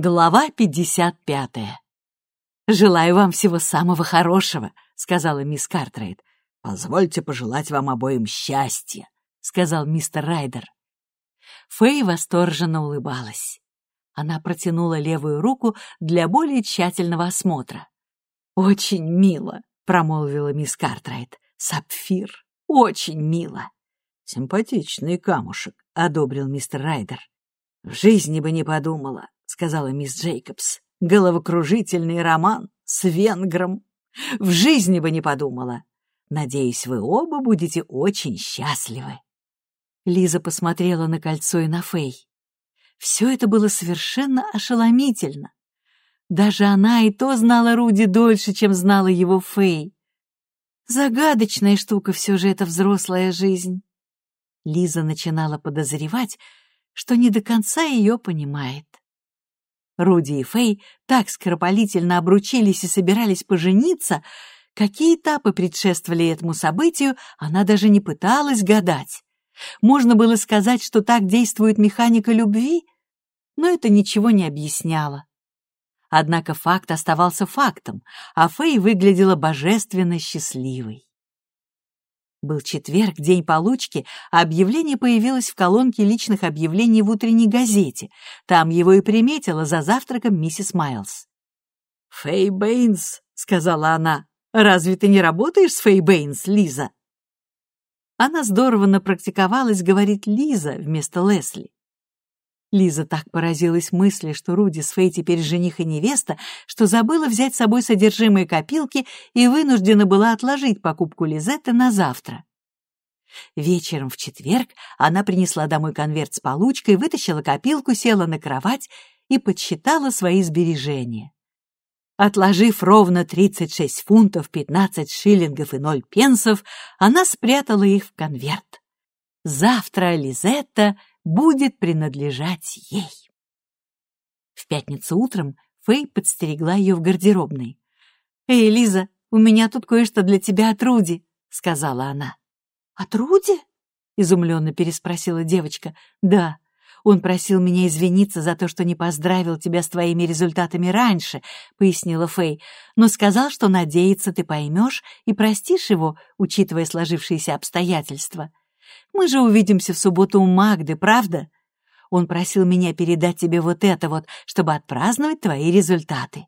Глава 55. «Желаю вам всего самого хорошего», — сказала мисс Картрейд. «Позвольте пожелать вам обоим счастья», — сказал мистер Райдер. Фэй восторженно улыбалась. Она протянула левую руку для более тщательного осмотра. «Очень мило», — промолвила мисс Картрайт. «Сапфир. Очень мило». «Симпатичный камушек», — одобрил мистер Райдер. «В жизни бы не подумала», — сказала мисс Джейкобс. «Головокружительный роман с венгром. В жизни бы не подумала. Надеюсь, вы оба будете очень счастливы». Лиза посмотрела на кольцо и на Фэй. Все это было совершенно ошеломительно. Даже она и то знала Руди дольше, чем знала его Фэй. Загадочная штука все же эта взрослая жизнь. Лиза начинала подозревать, что не до конца ее понимает. Руди и Фэй так скоропалительно обручились и собирались пожениться, какие этапы предшествовали этому событию, она даже не пыталась гадать. Можно было сказать, что так действует механика любви, но это ничего не объясняло. Однако факт оставался фактом, а Фэй выглядела божественно счастливой. Был четверг, день получки, а объявление появилось в колонке личных объявлений в утренней газете. Там его и приметила за завтраком миссис Майлз. «Фэй Бэйнс», — сказала она, — «разве ты не работаешь с Фэй Бэйнс, Лиза?» Она здорово напрактиковалась говорить «Лиза» вместо Лесли. Лиза так поразилась мысли, что Руди с Фэй теперь жених и невеста, что забыла взять с собой содержимое копилки и вынуждена была отложить покупку Лизетты на завтра. Вечером в четверг она принесла домой конверт с получкой, вытащила копилку, села на кровать и подсчитала свои сбережения. Отложив ровно 36 фунтов, 15 шиллингов и 0 пенсов, она спрятала их в конверт. Завтра Лизетта будет принадлежать ей. В пятницу утром Фэй подстерегла ее в гардеробной. «Эй, Лиза, у меня тут кое-что для тебя от Руди», — сказала она. «От Руди?» — изумленно переспросила девочка. «Да, он просил меня извиниться за то, что не поздравил тебя с твоими результатами раньше», — пояснила Фэй, «но сказал, что надеется, ты поймешь и простишь его, учитывая сложившиеся обстоятельства. Мы же увидимся в субботу у Магды, правда? Он просил меня передать тебе вот это вот, чтобы отпраздновать твои результаты».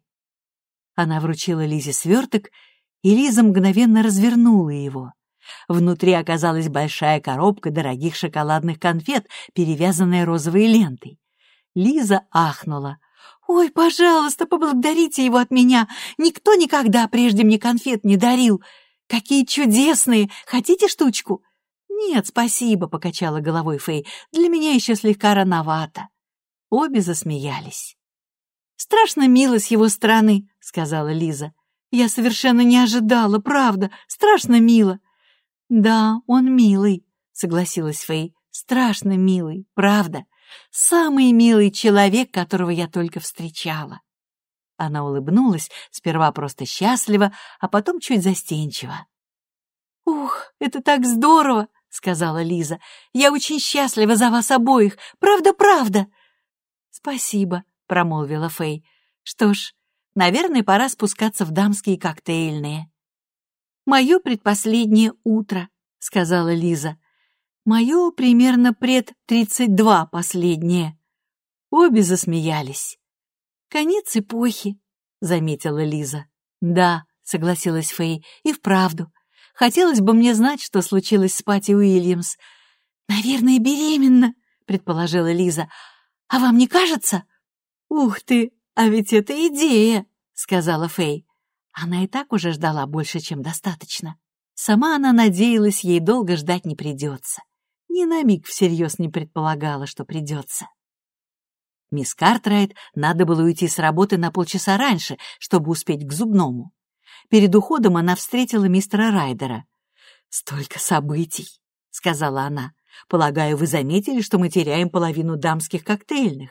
Она вручила Лизе сверток, и Лиза мгновенно развернула его. Внутри оказалась большая коробка дорогих шоколадных конфет, перевязанная розовой лентой. Лиза ахнула. «Ой, пожалуйста, поблагодарите его от меня! Никто никогда прежде мне конфет не дарил! Какие чудесные! Хотите штучку?» «Нет, спасибо», — покачала головой Фэй. «Для меня еще слегка рановато». Обе засмеялись. «Страшно мило с его стороны», — сказала Лиза. «Я совершенно не ожидала, правда, страшно мило». «Да, он милый», — согласилась Фэй. «Страшно милый, правда. Самый милый человек, которого я только встречала». Она улыбнулась, сперва просто счастливо, а потом чуть застенчиво. «Ух, это так здорово!» — сказала Лиза. «Я очень счастлива за вас обоих. Правда-правда!» «Спасибо», — промолвила Фэй. «Что ж, наверное, пора спускаться в дамские коктейльные». «Мое предпоследнее утро», — сказала Лиза. «Мое примерно пред тридцать два последнее». Обе засмеялись. «Конец эпохи», — заметила Лиза. «Да», — согласилась Фэй, — «и вправду. Хотелось бы мне знать, что случилось с Пати Уильямс. «Наверное, беременна», — предположила Лиза. «А вам не кажется?» «Ух ты, а ведь это идея», — сказала Фэй. Она и так уже ждала больше, чем достаточно. Сама она надеялась, ей долго ждать не придется. Ни на миг всерьез не предполагала, что придется. Мисс Картрайт надо было уйти с работы на полчаса раньше, чтобы успеть к зубному. Перед уходом она встретила мистера Райдера. «Столько событий!» — сказала она. «Полагаю, вы заметили, что мы теряем половину дамских коктейльных?»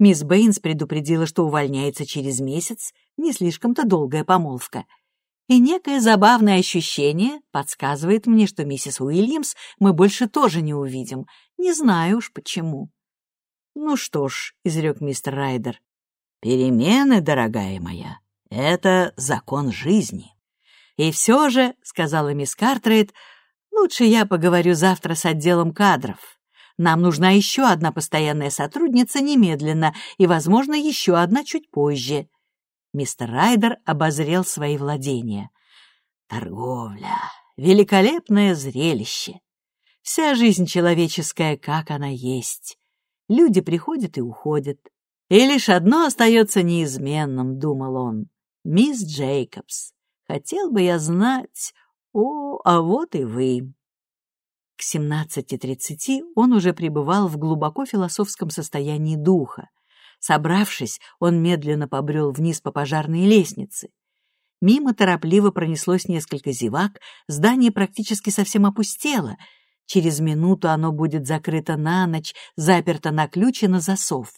Мисс Бэйнс предупредила, что увольняется через месяц, не слишком-то долгая помолвка. И некое забавное ощущение подсказывает мне, что миссис Уильямс мы больше тоже не увидим. Не знаю уж почему. «Ну что ж», — изрек мистер Райдер, Перемены, дорогая моя, — это закон жизни. И все же, — сказала мисс Картрейд, — лучше я поговорю завтра с отделом кадров. Нам нужна еще одна постоянная сотрудница немедленно и, возможно, еще одна чуть позже. Мистер Райдер обозрел свои владения. Торговля. Великолепное зрелище. Вся жизнь человеческая, как она есть. Люди приходят и уходят. И лишь одно остается неизменным, думал он. Мисс Джейкобс. Хотел бы я знать... О, а вот и вы. К 17.30 он уже пребывал в глубоко философском состоянии духа. Собравшись, он медленно побрел вниз по пожарной лестнице. Мимо торопливо пронеслось несколько зевак, здание практически совсем опустело. Через минуту оно будет закрыто на ночь, заперто на ключ и на засов.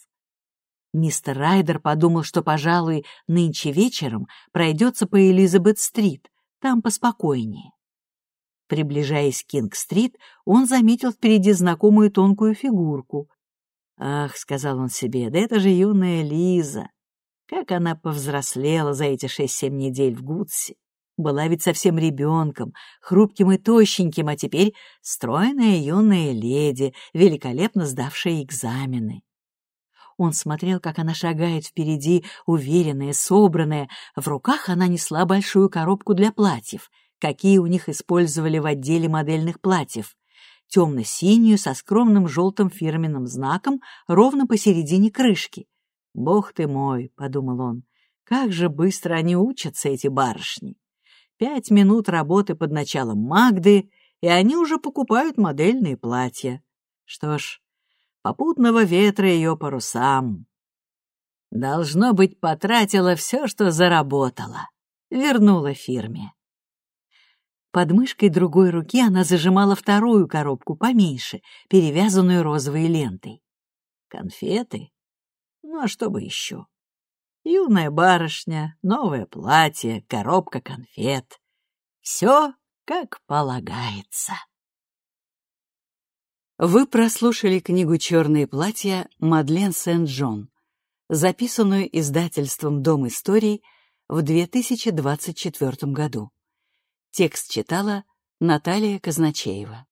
Мистер Райдер подумал, что, пожалуй, нынче вечером пройдется по Элизабет-стрит, там поспокойнее. Приближаясь к Кинг-стрит, он заметил впереди знакомую тонкую фигурку. «Ах», — сказал он себе, — «да это же юная Лиза! Как она повзрослела за эти шесть-семь недель в Гудсе! Была ведь совсем ребенком, хрупким и тощеньким, а теперь стройная юная леди, великолепно сдавшая экзамены. Он смотрел, как она шагает впереди, уверенная, собранная. В руках она несла большую коробку для платьев, какие у них использовали в отделе модельных платьев темно-синюю со скромным желтым фирменным знаком ровно посередине крышки. «Бог ты мой!» — подумал он. «Как же быстро они учатся, эти барышни! Пять минут работы под началом Магды, и они уже покупают модельные платья. Что ж, попутного ветра ее парусам. Должно быть, потратила все, что заработала. Вернула фирме. Под мышкой другой руки она зажимала вторую коробку поменьше, перевязанную розовой лентой. Конфеты? Ну а что бы еще? Юная барышня, новое платье, коробка конфет. Все как полагается. Вы прослушали книгу «Черные платья» Мадлен Сент-Джон, записанную издательством «Дом историй» в 2024 году. Текст читала Наталья Казначеева.